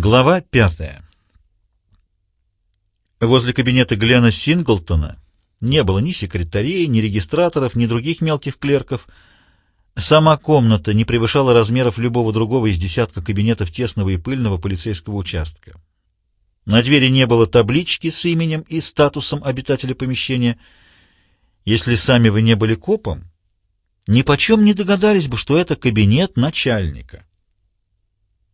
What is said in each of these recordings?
Глава пятая. Возле кабинета Глена Синглтона не было ни секретарей, ни регистраторов, ни других мелких клерков. Сама комната не превышала размеров любого другого из десятка кабинетов тесного и пыльного полицейского участка. На двери не было таблички с именем и статусом обитателя помещения. Если сами вы не были копом, ни почем не догадались бы, что это кабинет начальника.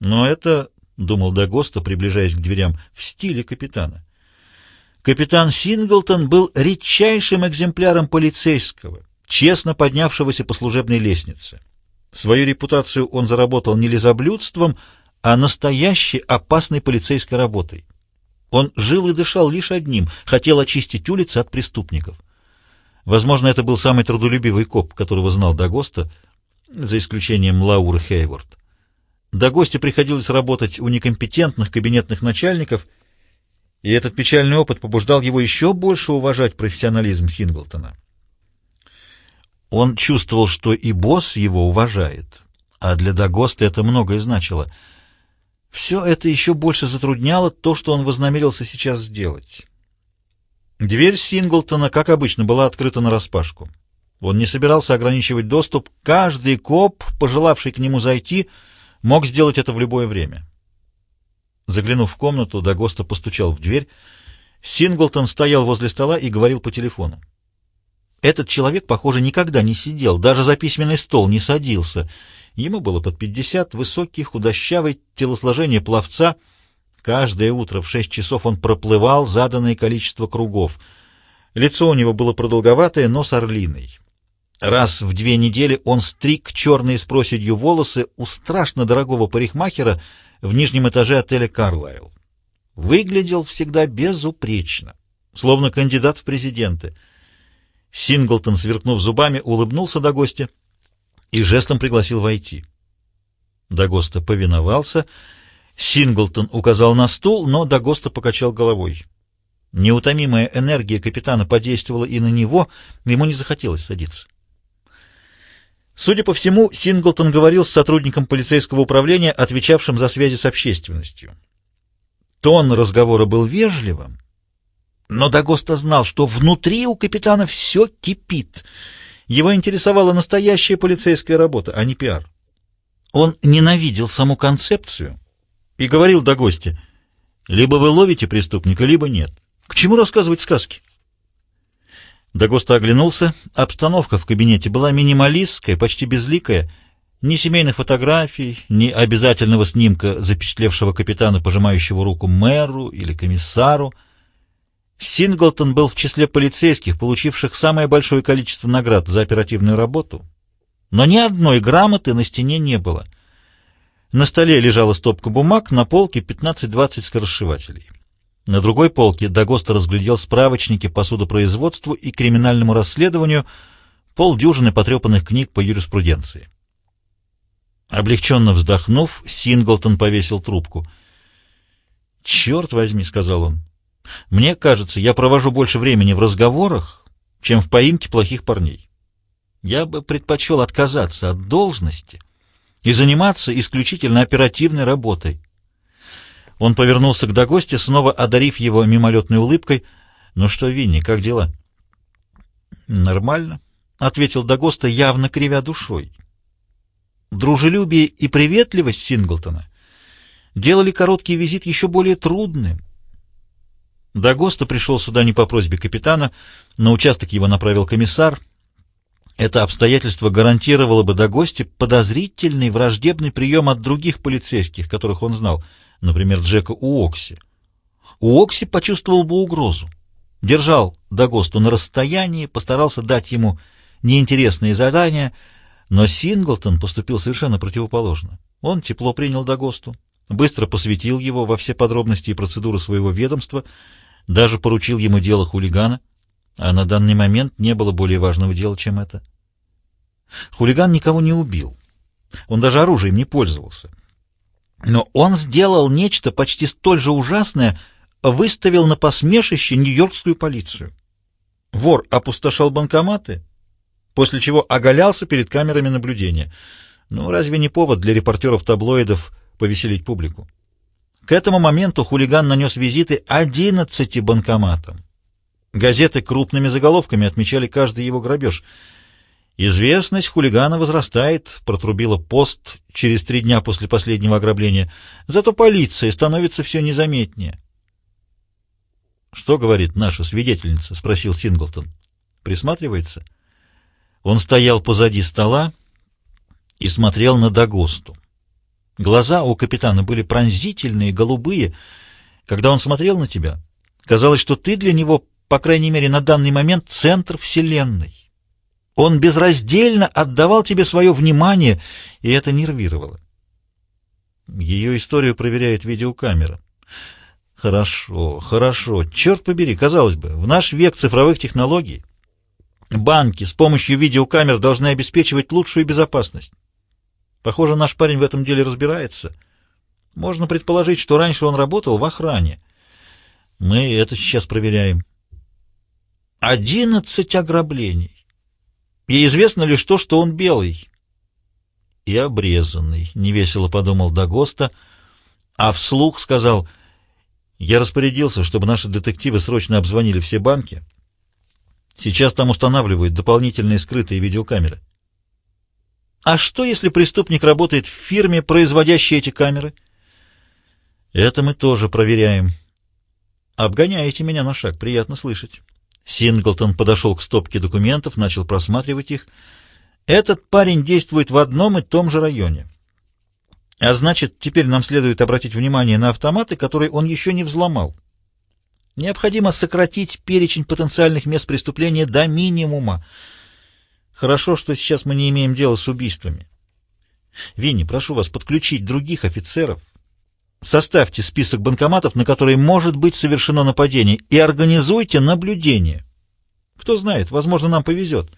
Но это — думал Дагоста, приближаясь к дверям, — в стиле капитана. Капитан Синглтон был редчайшим экземпляром полицейского, честно поднявшегося по служебной лестнице. Свою репутацию он заработал не лизоблюдством, а настоящей опасной полицейской работой. Он жил и дышал лишь одним — хотел очистить улицы от преступников. Возможно, это был самый трудолюбивый коп, которого знал Дагоста, за исключением Лауры Хейворд. До гостя приходилось работать у некомпетентных кабинетных начальников, и этот печальный опыт побуждал его еще больше уважать профессионализм Синглтона. Он чувствовал, что и босс его уважает, а для Дагоста это многое значило. Все это еще больше затрудняло то, что он вознамерился сейчас сделать. Дверь Синглтона, как обычно, была открыта нараспашку. Он не собирался ограничивать доступ. Каждый коп, пожелавший к нему зайти, — мог сделать это в любое время. Заглянув в комнату, Дагоста постучал в дверь. Синглтон стоял возле стола и говорил по телефону. Этот человек, похоже, никогда не сидел, даже за письменный стол не садился. Ему было под пятьдесят, высокий, худощавый, телосложение пловца. Каждое утро в шесть часов он проплывал заданное количество кругов. Лицо у него было продолговатое, но с орлиной. Раз в две недели он стриг черные с проседью волосы у страшно дорогого парикмахера в нижнем этаже отеля «Карлайл». Выглядел всегда безупречно, словно кандидат в президенты. Синглтон, сверкнув зубами, улыбнулся до гостя и жестом пригласил войти. Дагоста повиновался. Синглтон указал на стул, но Дагоста покачал головой. Неутомимая энергия капитана подействовала и на него, ему не захотелось садиться. Судя по всему, Синглтон говорил с сотрудником полицейского управления, отвечавшим за связи с общественностью. Тон разговора был вежливым, но Дагоста знал, что внутри у капитана все кипит. Его интересовала настоящая полицейская работа, а не пиар. Он ненавидел саму концепцию и говорил Дагосте, либо вы ловите преступника, либо нет. К чему рассказывать сказки? Дагоста оглянулся. Обстановка в кабинете была минималистская, почти безликая. Ни семейных фотографий, ни обязательного снимка запечатлевшего капитана, пожимающего руку мэру или комиссару. Синглтон был в числе полицейских, получивших самое большое количество наград за оперативную работу. Но ни одной грамоты на стене не было. На столе лежала стопка бумаг, на полке 15-20 скоросшивателей. На другой полке Дагоста разглядел справочники по судопроизводству и криминальному расследованию, полдюжины потрепанных книг по юриспруденции. Облегченно вздохнув, Синглтон повесил трубку. «Черт возьми», — сказал он, — «мне кажется, я провожу больше времени в разговорах, чем в поимке плохих парней. Я бы предпочел отказаться от должности и заниматься исключительно оперативной работой». Он повернулся к Дагосте, снова одарив его мимолетной улыбкой. «Ну что, Винни, как дела?» «Нормально», — ответил Дагоста, явно кривя душой. Дружелюбие и приветливость Синглтона делали короткий визит еще более трудным. Дагоста пришел сюда не по просьбе капитана, на участок его направил комиссар. Это обстоятельство гарантировало бы Дагосте подозрительный враждебный прием от других полицейских, которых он знал — например, Джека Уокси. Уокси почувствовал бы угрозу. Держал Дагосту на расстоянии, постарался дать ему неинтересные задания, но Синглтон поступил совершенно противоположно. Он тепло принял Дагосту, быстро посвятил его во все подробности и процедуры своего ведомства, даже поручил ему дело хулигана, а на данный момент не было более важного дела, чем это. Хулиган никого не убил. Он даже оружием не пользовался. Но он сделал нечто почти столь же ужасное, выставил на посмешище нью-йоркскую полицию. Вор опустошал банкоматы, после чего оголялся перед камерами наблюдения. Ну, разве не повод для репортеров таблоидов повеселить публику? К этому моменту хулиган нанес визиты 11 банкоматам. Газеты крупными заголовками отмечали каждый его грабеж. «Известность хулигана возрастает», — протрубила пост через три дня после последнего ограбления. «Зато полиция становится все незаметнее». «Что говорит наша свидетельница?» — спросил Синглтон. «Присматривается?» Он стоял позади стола и смотрел на Дагосту. Глаза у капитана были пронзительные, голубые. Когда он смотрел на тебя, казалось, что ты для него, по крайней мере, на данный момент центр Вселенной. Он безраздельно отдавал тебе свое внимание, и это нервировало. Ее историю проверяет видеокамера. Хорошо, хорошо. Черт побери, казалось бы, в наш век цифровых технологий банки с помощью видеокамер должны обеспечивать лучшую безопасность. Похоже, наш парень в этом деле разбирается. Можно предположить, что раньше он работал в охране. Мы это сейчас проверяем. Одиннадцать ограблений. И известно лишь то, что он белый. И обрезанный, — невесело подумал Дагоста, а вслух сказал, я распорядился, чтобы наши детективы срочно обзвонили все банки. Сейчас там устанавливают дополнительные скрытые видеокамеры. А что, если преступник работает в фирме, производящей эти камеры? Это мы тоже проверяем. Обгоняете меня на шаг, приятно слышать. Синглтон подошел к стопке документов, начал просматривать их. Этот парень действует в одном и том же районе. А значит, теперь нам следует обратить внимание на автоматы, которые он еще не взломал. Необходимо сократить перечень потенциальных мест преступления до минимума. Хорошо, что сейчас мы не имеем дела с убийствами. Винни, прошу вас подключить других офицеров. Составьте список банкоматов, на которые может быть совершено нападение, и организуйте наблюдение. Кто знает, возможно, нам повезет.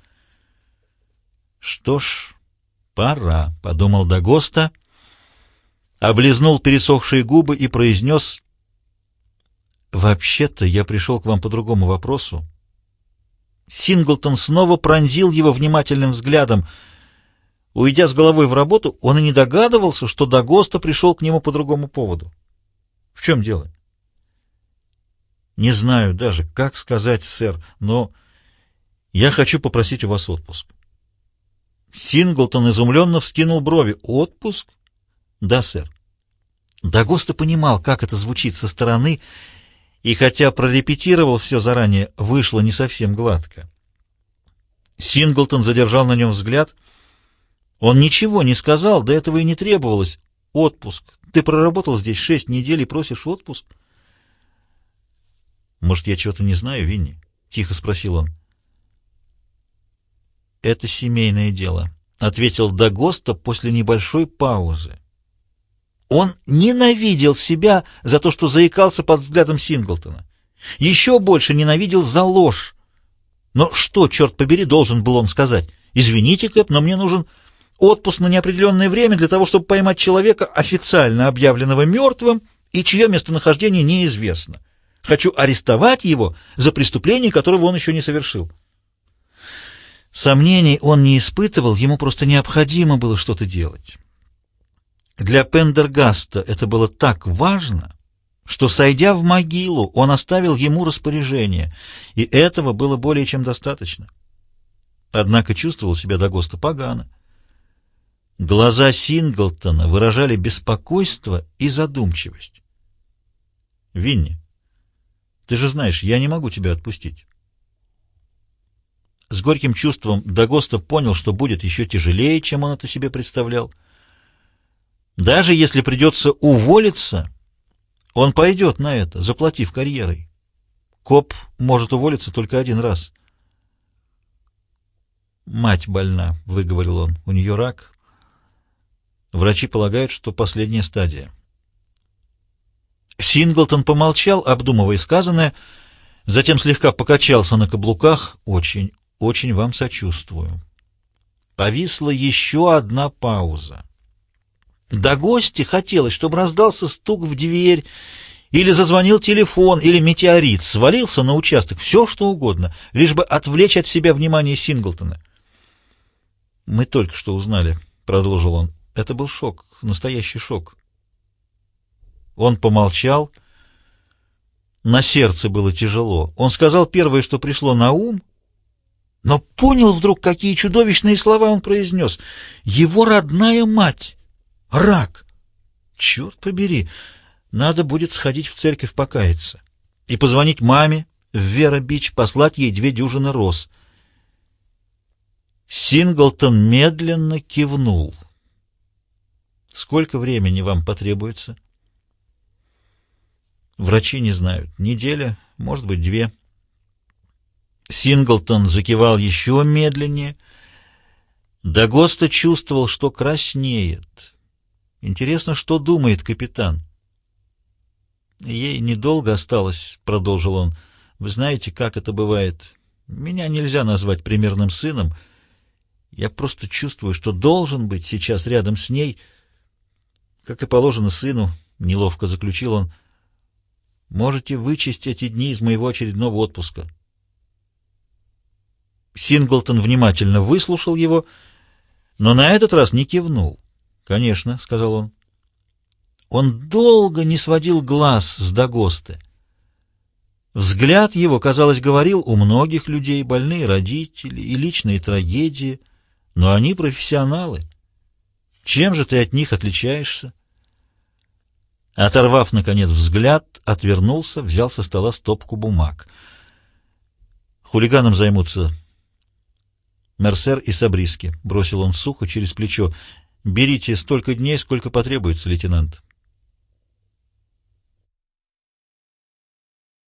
Что ж, пора, — подумал Дагоста, облизнул пересохшие губы и произнес, — «Вообще-то я пришел к вам по другому вопросу. Синглтон снова пронзил его внимательным взглядом. Уйдя с головой в работу, он и не догадывался, что Дагоста пришел к нему по другому поводу. В чем дело? Не знаю даже, как сказать, сэр, но я хочу попросить у вас отпуск. Синглтон изумленно вскинул брови. Отпуск? Да, сэр. Дагоста понимал, как это звучит со стороны, и хотя прорепетировал все заранее, вышло не совсем гладко. Синглтон задержал на нем взгляд. Он ничего не сказал, до этого и не требовалось. Отпуск. Ты проработал здесь шесть недель и просишь отпуск? Может, я чего-то не знаю, Винни? Тихо спросил он. Это семейное дело, ответил Дагоста после небольшой паузы. Он ненавидел себя за то, что заикался под взглядом Синглтона. Еще больше ненавидел за ложь. Но что, черт побери, должен был он сказать? «Извините, Кэп, но мне нужен отпуск на неопределенное время для того, чтобы поймать человека, официально объявленного мертвым и чье местонахождение неизвестно. Хочу арестовать его за преступление, которого он еще не совершил». Сомнений он не испытывал, ему просто необходимо было что-то делать. Для Пендергаста это было так важно, что, сойдя в могилу, он оставил ему распоряжение, и этого было более чем достаточно. Однако чувствовал себя Дагоста погано. Глаза Синглтона выражали беспокойство и задумчивость. «Винни, ты же знаешь, я не могу тебя отпустить». С горьким чувством Дагоста понял, что будет еще тяжелее, чем он это себе представлял. Даже если придется уволиться, он пойдет на это, заплатив карьерой. Коп может уволиться только один раз. «Мать больна», — выговорил он, — «у нее рак». Врачи полагают, что последняя стадия. Синглтон помолчал, обдумывая сказанное, затем слегка покачался на каблуках. «Очень, очень вам сочувствую». Повисла еще одна пауза. До гости хотелось, чтобы раздался стук в дверь, или зазвонил телефон, или метеорит, свалился на участок, все что угодно, лишь бы отвлечь от себя внимание Синглтона. «Мы только что узнали», — продолжил он. «Это был шок, настоящий шок». Он помолчал. На сердце было тяжело. Он сказал первое, что пришло на ум, но понял вдруг, какие чудовищные слова он произнес. Его родная мать! Рак! Черт побери! Надо будет сходить в церковь покаяться и позвонить маме в Вера-Бич, послать ей две дюжины роз. Синглтон медленно кивнул. «Сколько времени вам потребуется?» «Врачи не знают. Неделя, может быть, две». Синглтон закивал еще медленнее. Дагоста чувствовал, что краснеет. Интересно, что думает капитан. «Ей недолго осталось», — продолжил он. «Вы знаете, как это бывает. Меня нельзя назвать примерным сыном. Я просто чувствую, что должен быть сейчас рядом с ней, как и положено сыну», — неловко заключил он. «Можете вычесть эти дни из моего очередного отпуска». Синглтон внимательно выслушал его, но на этот раз не кивнул. «Конечно», — сказал он. Он долго не сводил глаз с Дагосты. Взгляд его, казалось, говорил, у многих людей больные родители и личные трагедии, но они профессионалы. Чем же ты от них отличаешься? Оторвав, наконец, взгляд, отвернулся, взял со стола стопку бумаг. Хулиганом займутся Мерсер и Сабриски, — бросил он сухо через плечо. — Берите столько дней, сколько потребуется, лейтенант.